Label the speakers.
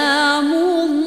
Speaker 1: سلام